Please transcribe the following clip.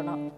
பண்ணணும்